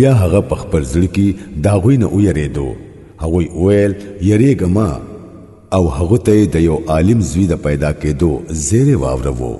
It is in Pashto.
بیا هغه په خپل ځل کې دا غوی نه ویریدو هغه ویل یریګما او هغه ته د یو عالم زوی د پیدا کېدو زیره واورو